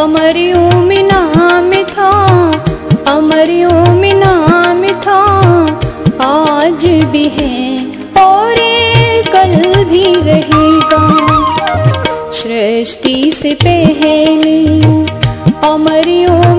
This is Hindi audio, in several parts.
अमरियों में नाम था अमरियों में नाम था आज भी है और कल भी रहेगा। सृष्टि से पहले अमरियों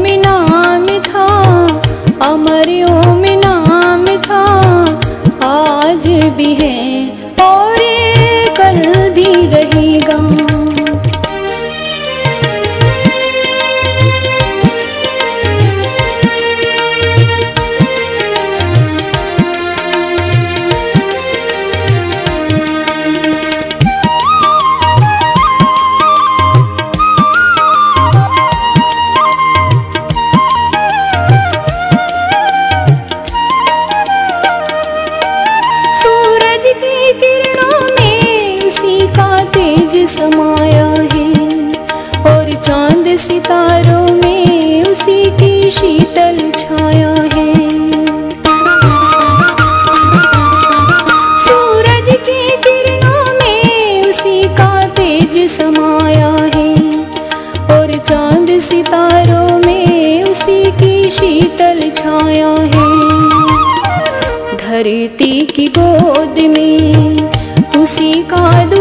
सितारों में उसी की शीतल छाया है। सूरज की किरणों में उसी का तेज समाया है। और चाँद सितारों में उसी की शीतल छाया है। धरती की गोद में उसी का दुलार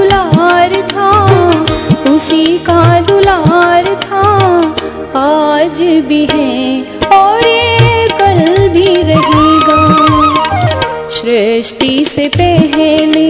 भी है और ये कल भी रहेगा। सृष्टि से पहले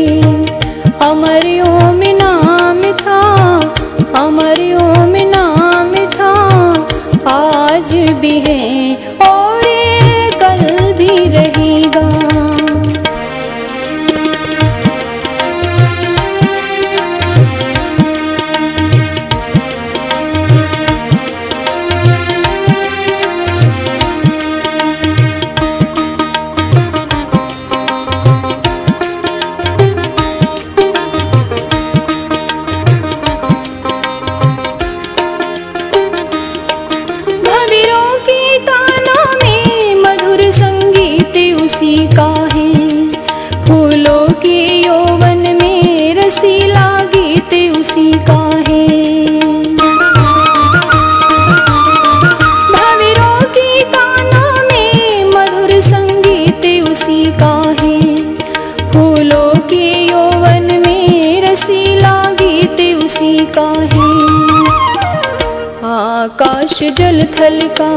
आकाश जल थल का,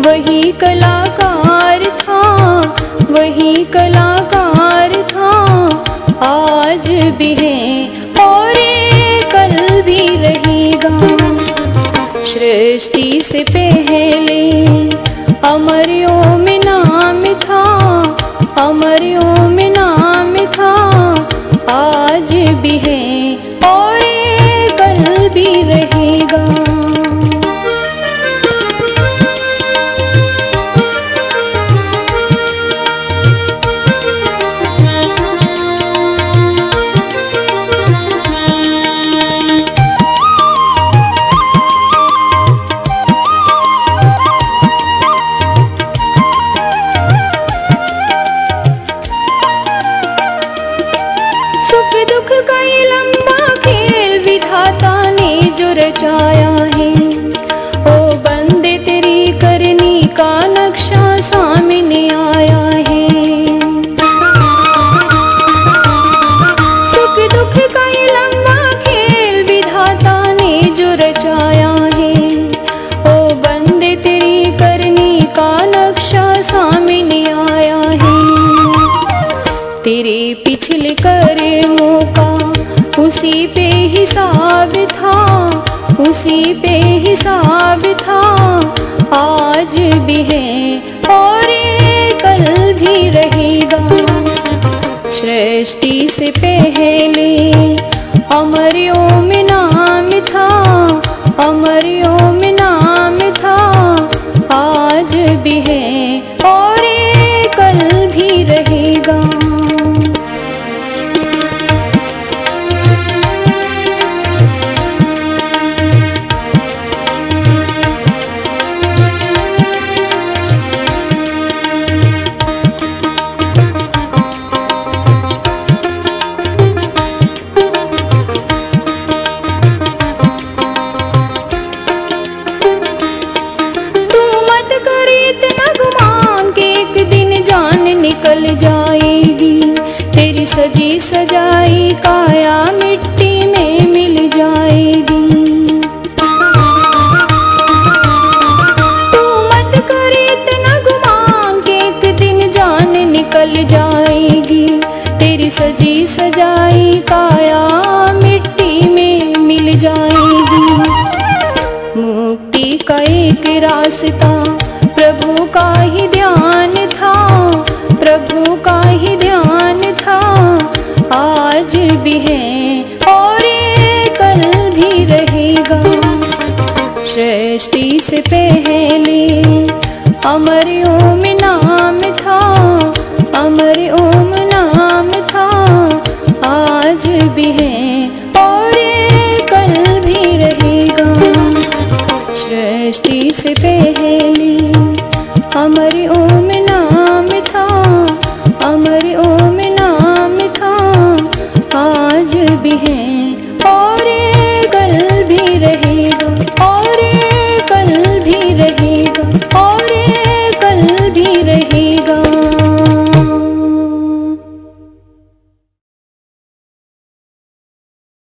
वही कलाकार था, वही कलाकार था। आज भी है और कल भी रहेगा। सृष्टि से पहले अमरियों में नाम था अमरियों तेरे पिछले कर्मों का उसी पे हिसाब था, उसी पे हिसाब था। आज भी है और ये कल भी रहेगा। सृष्टि से पहले अमरियों में सजी सजाई, काया मिट्टी में मिल जाएगी। तू मत कर इतना गुमान के एक दिन जान निकल जाएगी। तेरी सजी सजाई, काया मिट्टी में मिल जाएगी। मुक्ति का एक रास्ता प्रभु अमर ओम नाम था, अमर ओम नाम था। आज भी है और कल भी रहेगा। सृष्टि से पहली अमर ओम नाम था, अमर